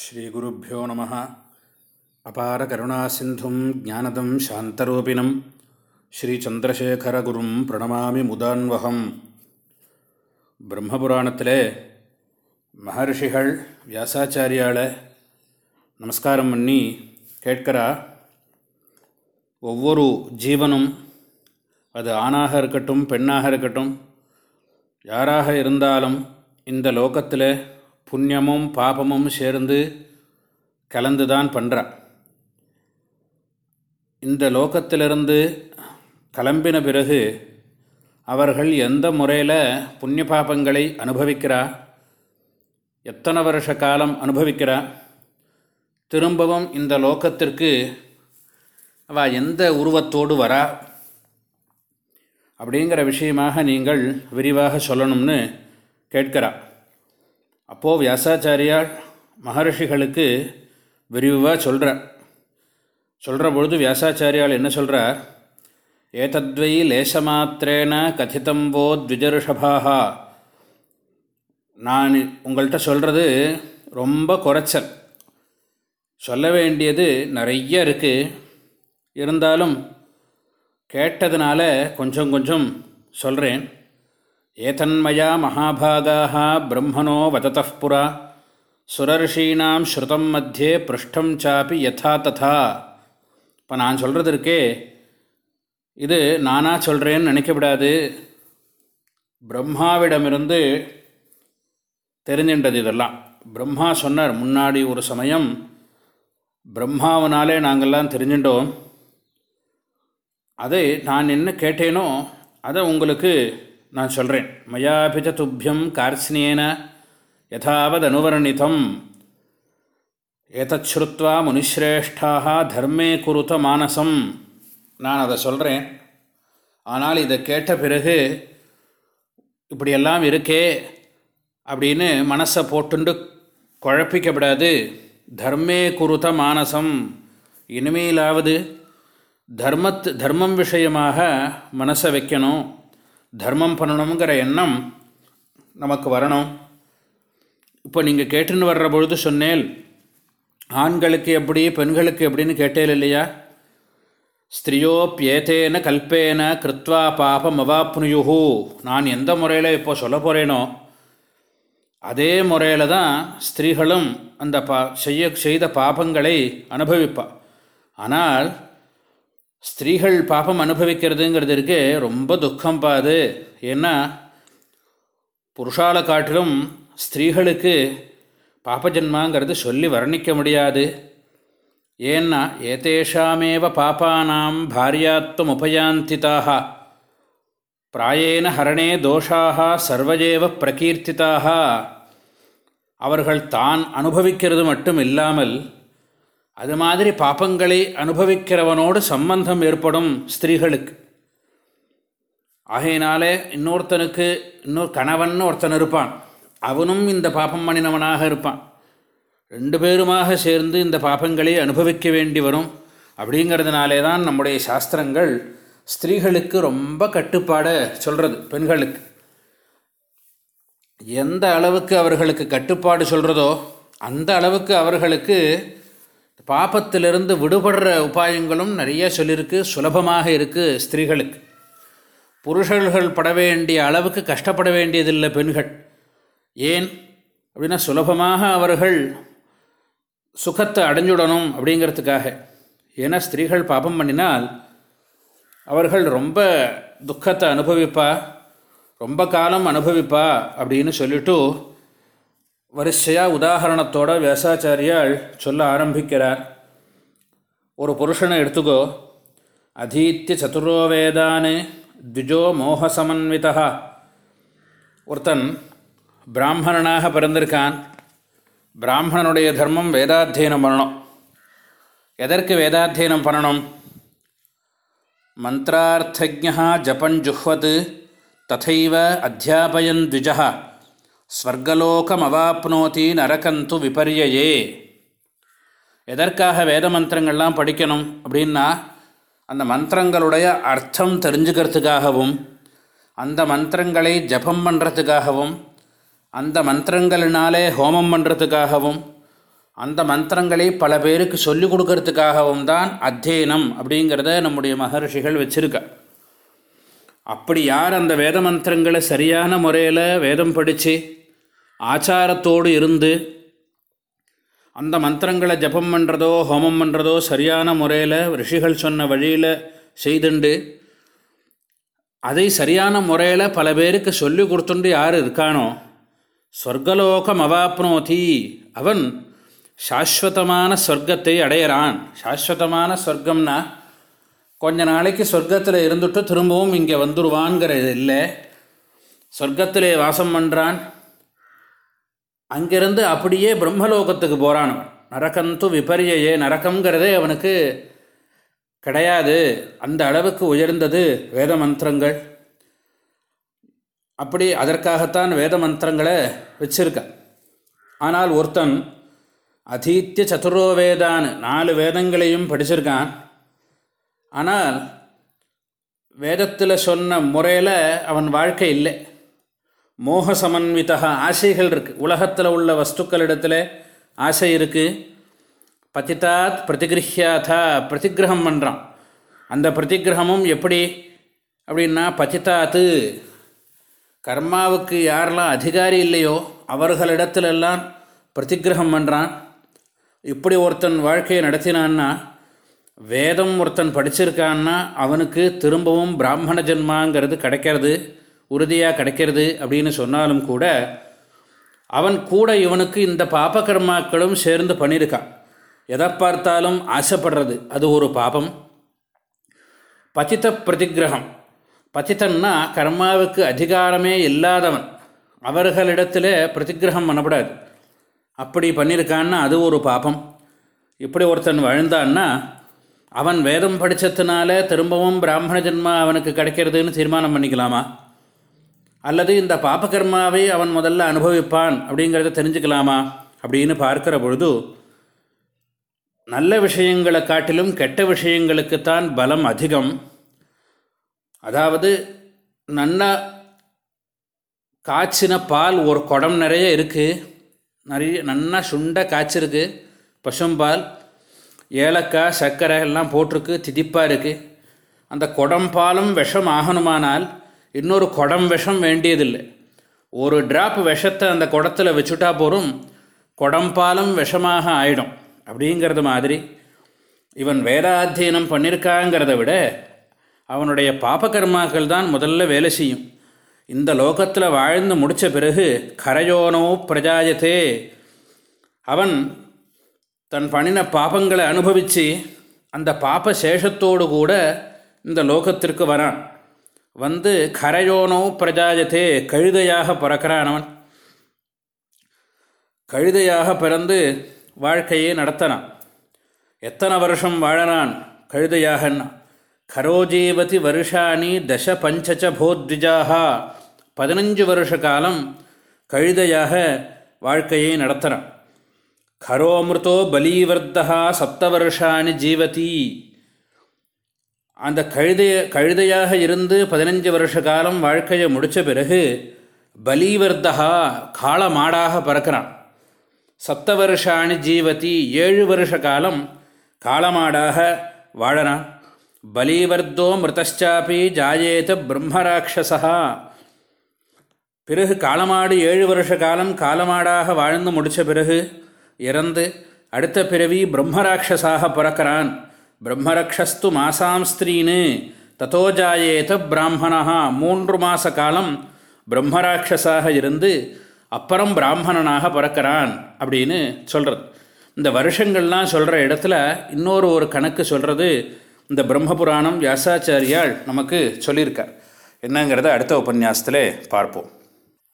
ஸ்ரீகுருப்போ நம. அபார கருணாசிந்தும் ஜானதம் சாந்தரூபிணம். ஸ்ரீச்சந்திரசேகரகுரும் பிரணமாமி முதான்வகம். பிரம்மபுராணத்திலே மகர்ஷிகள் வியாசாச்சாரியால் நமஸ்காரம் பண்ணி கேட்கிறா ஒவ்வொரு ஜீவனும் அது ஆணாக இருக்கட்டும் பெண்ணாக இருக்கட்டும் யாராக இருந்தாலும் இந்த லோகத்தில் புண்ணியமும் பாபமும் சேர்ந்து கலந்து தான் பண்ணுறா இந்த லோகத்திலிருந்து கிளம்பின பிறகு அவர்கள் எந்த முறையில் புண்ணிய பாபங்களை அனுபவிக்கிறா? எத்தனை வருஷ காலம் அனுபவிக்கிறா? திரும்பவும் இந்த லோகத்திற்கு அவள் எந்த உருவத்தோடு வரா? அப்படிங்கிற விஷயமாக நீங்கள் விரிவாக சொல்லணும்னு கேட்கிறா. அப்போது வியாசாச்சாரியால் மகர்ஷிகளுக்கு விரிவாக சொல்கிறார் சொல்கிற பொழுது வியாசாச்சாரியால் என்ன சொல்கிறார் ஏதத்வை லேசமாத்திரேன கதிதம்போ த்விஜருஷபாக நான் உங்கள்கிட்ட சொல்கிறது ரொம்ப குறைச்சல். சொல்ல வேண்டியது நிறைய இருக்குது இருந்தாலும் கேட்டதுனால கொஞ்சம் கொஞ்சம் சொல்கிறேன் ஏதன்மயா மகாபாகாக பிரம்மணோ வதத்தः புரா சுரர்ஷீனாம் ஸ்ருதம் மத்தியே பிருஷ்டம் சாப்பி யதா ததா இப்போ நான் சொல்கிறது இருக்கே இது நானாக சொல்கிறேன்னு நினைக்கக்கூடாது பிரம்மாவிடமிருந்து தெரிஞ்சின்றது இதெல்லாம்। பிரம்மா சொன்னார் முன்னாடி ஒரு சமயம் பிரம்மாவனாலே நாங்கள்லாம் தெரிஞ்சின்றோம். அதை நான் என்ன கேட்டேனோ அதை உங்களுக்கு நான் சொல்கிறேன் மயாபிச்ச துப்பியம் கார்ஸ்னேன யதாவது அனுவர்ணிதம் ஏதச்ருத்வா முனிஸ்ரேஷ்டாக தர்மே குருத்த மானசம். நான் அதை சொல்கிறேன் ஆனால் இதை கேட்ட பிறகு இப்படியெல்லாம் இருக்கே அப்படின்னு மனசை போட்டுண்டு குழப்பிக்கப்படாது. தர்மே குருத்த மானசம். இனிமேலாவது தர்மத் தர்மம் விஷயமாக மனசை வைக்கணும். தர்மம் பண்ணணுங்கிற எண்ணம் நமக்கு வரணும். இப்போ நீங்கள் கேட்டுன்னு வர்ற பொழுது சொன்னேன் ஆண்களுக்கு எப்படி பெண்களுக்கு எப்படின்னு கேட்டேன் இல்லையா? ஸ்திரியோப்பியேத்தேன கல்பேன கிருத்வா பாபம் அவாப்னுயுஹு. நான் எந்த முறையில் இப்போ சொல்ல போகிறேனோ அதே முறையில் தான் ஸ்திரீகளும் அந்த பா செய்ய செய்த பாபங்களை அனுபவிப்பாள் ஆனால் ஸ்திரீகள் பாபம் அனுபவிக்கிறதுங்கிறதுக்கு ரொம்ப துக்கம் பாது ஏன்னா புருஷால காட்டிலும் ஸ்திரீகளுக்கு பாபஜன்மாங்கிறது சொல்லி வர்ணிக்க முடியாது. ஏன்னா ஏதேஷாமேவ பாப்பானாம் பாரியாத்துவம் உபயாந்திதாக பிராயேன ஹரணே தோஷாக சர்வஜேவ பிரகீர்த்திதாக. அவர்கள் தான் அனுபவிக்கிறது மட்டும் இல்லாமல் அது மாதிரி பாப்பங்களை அனுபவிக்கிறவனோடு சம்பந்தம் ஏற்படும் ஸ்திரீகளுக்கு. ஆகையினாலே இன்னொருத்தனுக்கு இன்னொரு கணவன் ஒருத்தன் இருப்பான். அவனும் இந்த பாப்பம் பண்ணினவனாக இருப்பான். ரெண்டு பேருமாக சேர்ந்து இந்த பாப்பங்களை அனுபவிக்க வேண்டி வரும். அப்படிங்கிறதுனாலே தான் நம்முடைய சாஸ்திரங்கள் ஸ்திரீகளுக்கு ரொம்ப கட்டுப்பாடை சொல்கிறது பெண்களுக்கு. எந்த அளவுக்கு அவர்களுக்கு கட்டுப்பாடு சொல்கிறதோ அந்த அளவுக்கு அவர்களுக்கு பாப்பத்திலிருந்து விடுபடுற உபாயங்களும் நிறைய சொல்லியிருக்கு சுலபமாக இருக்குது ஸ்திரீகளுக்கு. புருஷர்கள் பட வேண்டிய அளவுக்கு கஷ்டப்பட வேண்டியதில்லை பெண்கள். ஏன் அப்படின்னா சுலபமாக அவர்கள் சுகத்தை அடைஞ்சுடணும் அப்படிங்கிறதுக்காக. ஏன்னா ஸ்திரீகள் பாபம் பண்ணினால் அவர்கள் ரொம்ப துக்கத்தை அனுபவிப்பா ரொம்ப காலம் அனுபவிப்பா அப்படின்னு சொல்லிட்டு வரிசையாக உதாரணத்தோட வியாசாச்சாரியால் சொல்ல ஆரம்பிக்கிறார். ஒரு புருஷனை எடுத்துக்கோ. அதீத்திய சதுரோ வேதானு த்விஜோ மோகசமன்விதா ஒருத்தன் பிராமணனாக பிறந்திருக்கான். பிராமணனுடைய தர்மம் வேதாத்தியனம் பண்ணணும். எதற்கு வேதாத்தியனம் பண்ணணும்? மந்திரார்த்தஜா ஜபஞ்சுஹ்வத் ததைவ அத்தியாபயன் த்விஜா ஸ்வர்கலோகமவாப்னோதி நரகந்து விபர்யே எதற்காக வேத மந்திரங்கள்லாம் படிக்கணும் அப்படின்னா அந்த மந்திரங்களுடைய அர்த்தம் தெரிஞ்சுக்கிறதுக்காகவும் அந்த மந்திரங்களை ஜபம் பண்ணுறதுக்காகவும் அந்த மந்திரங்களினாலே ஹோமம் பண்ணுறதுக்காகவும் அந்த மந்திரங்களை பல பேருக்கு சொல்லிக் கொடுக்கறதுக்காகவும் தான் அத்தியனம் அப்படிங்கிறத நம்முடைய மகர்ஷிகள் வச்சுருக்க. அப்படி யார் அந்த வேத மந்திரங்களை சரியான முறையில் வேதம் படித்து ஆச்சாரத்தோடு இருந்து அந்த மந்திரங்களை ஜபம் பண்ணுறதோ ஹோமம் பண்ணுறதோ சரியான முறையில் ரிஷிகள் சொன்ன வழியில் செய்துண்டு அதை சரியான முறையில் பல பேருக்கு சொல்லி கொடுத்துண்டு யார் இருக்கானோ சொர்க்கலோகம் அவாப்னோதி அவன் சாஸ்வதமான சொர்க்கத்தை அடையிறான். சாஸ்வதமான சொர்க்கம்னா கொஞ்ச நாளைக்கு சொர்க்கத்தில் இருந்துட்டு திரும்பவும் இங்கே வந்துடுவான்ங்கிறது இல்லை. சொர்க்கத்திலே வாசம் பண்ணுறான் அங்கிருந்து அப்படியே பிரம்மலோகத்துக்கு போகிறான் அவன் நரக்கந்து விபரியே நரக்கங்கிறதே அவனுக்கு கிடையாது. அந்த அளவுக்கு உயர்ந்தது வேத மந்திரங்கள். அப்படி அதற்காகத்தான் வேத மந்திரங்களை வச்சிருக்க ஆனால் ஒருத்தன் அதீத்திய சதுரோ வேதான்னு நாலு வேதங்களையும் படிச்சிருக்கான். ஆனால் வேதத்தில் சொன்ன முறையில் அவன் வாழ்க்கை இல்லை. மோக சமன்விதா ஆசைகள் இருக்குது உலகத்தில் உள்ள வஸ்துக்கள் இடத்துல ஆசை இருக்குது பதித்தாத் பிரதிகிருஹியாதா பிரதிகிரகம் பண்ணுறான் அந்த பிரதிகிரகமும் எப்படி? அப்படின்னா பதித்தாத்து கர்மாவுக்கு யாரெல்லாம் அதிகாரி இல்லையோ அவர்களிடத்துலெல்லாம் பிரதிகிரகம் பண்ணுறான் இப்படி ஒருத்தன் வாழ்க்கையை நடத்தினான்னா வேதம் ஒருத்தன் படிச்சிருக்கான்னா அவனுக்கு திரும்பவும் பிராமண ஜென்மாங்கிறது கிடைக்கிறது. உறுதியாக கிடைக்கிறது அப்படின்னு சொன்னாலும் கூட அவன் கூட இவனுக்கு இந்த பாபகர்மாக்களும் சேர்ந்து பண்ணியிருக்கான். எதை பார்த்தாலும் ஆசைப்படுறது அது ஒரு பாபம். பதித்த பிரதிகிரகம் பதித்தன்னா கர்மாவுக்கு அதிகாரமே இல்லாதவன். அவர்களிடத்தில் பிரதிகிரகம் பண்ணப்படாது. அப்படி பண்ணியிருக்கான்னா அது ஒரு பாபம். இப்படி ஒருத்தன் வாழ்ந்தான்னா அவன் வேதம் படித்ததுனால திரும்பவும் பிராமண ஜென்மா அவனுக்கு கிடைக்கிறதுன்னு தீர்மானம் பண்ணிக்கலாமா? அல்லது இந்த பாபகர்மாவை அவன் முதல்ல அனுபவிப்பான் அப்படிங்கிறத தெரிஞ்சுக்கலாமா அப்படின்னு பார்க்கிற பொழுது நல்ல விஷயங்களை காட்டிலும் கெட்ட விஷயங்களுக்குத்தான் பலம் அதிகம். அதாவது நன்னா காய்ச்சின பால் ஒரு குடம் நிறைய இருக்குது நிறைய நன்னா சுண்ட காய்ச்சிருக்கு பசும்பால் ஏலக்காய் சர்க்கரை எல்லாம் போட்டிருக்கு திதிப்பாக இருக்குது அந்த குடம் பாலும் விஷம் ஆகணுமானால் இன்னொரு குடம் விஷம் வேண்டியதில்லை. ஒரு ட்ராப் விஷத்தை அந்த குடத்தில் வச்சுட்டா போகிறோம் குடம்பாலும் விஷமாக ஆயிடும். அப்படிங்கிறது மாதிரி இவன் வேதாத்தியனம் பண்ணியிருக்காங்கிறத விட அவனுடைய பாபகர்மாக்கள் தான் முதல்ல வேலை செய்யும். இந்த லோகத்தில் வாழ்ந்து முடித்த பிறகு கரையோனோ பிரஜாயத்தே அவன் தன் பண்ணின பாபங்களை அனுபவித்து அந்த பாப சேஷத்தோடு கூட இந்த லோகத்திற்கு வரான். வந்து கரையோனோ பிரஜாயத்தே கழுதையாக பிறக்கிறான் அவன். கழுதையாக பிறந்து வாழ்க்கையை நடத்தனான். எத்தனை வருஷம் வாழனான் கழுதையாகன்னா கரோஜீவதி வருஷாணி தச பஞ்சச்ச போத்விஜாக பதினஞ்சு வருஷ காலம் கழுதையாக வாழ்க்கையை நடத்துகிறான் கரோமிருதோ பலீவர்த்தா சப்த வருஷாணி ஜீவதி. அந்த கழுதைய கழுதையாக இருந்து பதினஞ்சு வருஷ காலம் வாழ்க்கையை முடித்த பிறகு பலீவர்த்தகா கால மாடாக பறக்கிறான். சப்த வருஷாணி ஜீவதி ஏழு வருஷ காலம் காலமாடாக வாழறான். பலீவர்தோ மிருதாப்பி ஜாயேத பிரம்மராட்சசா பிறகு காலமாடு ஏழு வருஷ காலம் காலமாடாக வாழ்ந்து முடித்த பிறகு இறந்து அடுத்த பிறவி பிரம்மராட்சசாக பிறக்கிறான். பிரம்மரக்ஷஸ்து மாசாம் ஸ்திரீனு தத்தோஜாயேத பிராமணா மூன்று மாத காலம் பிரம்மராட்சஸாக இருந்து அப்புறம் பிராமணனாக பிறக்கிறான் அப்படின்னு சொல்கிறது இந்த வருஷங்கள்லாம் சொல்கிற இடத்துல இன்னொரு ஒரு கணக்கு சொல்கிறது இந்த பிரம்மபுராணம் வியாசாச்சாரியால் நமக்கு சொல்லியிருக்கார். என்னங்கிறத அடுத்த உபன்யாசத்தில் பார்ப்போம்.